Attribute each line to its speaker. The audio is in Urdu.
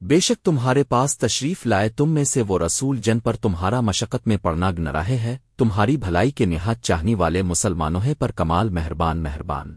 Speaker 1: بے شک تمہارے پاس تشریف لائے تم میں سے وہ رسول جن پر تمہارا مشقت میں پڑنا گن رہے ہے، تمہاری بھلائی کے نہایت چاہنی والے مسلمانوں پر کمال مہربان مہربان۔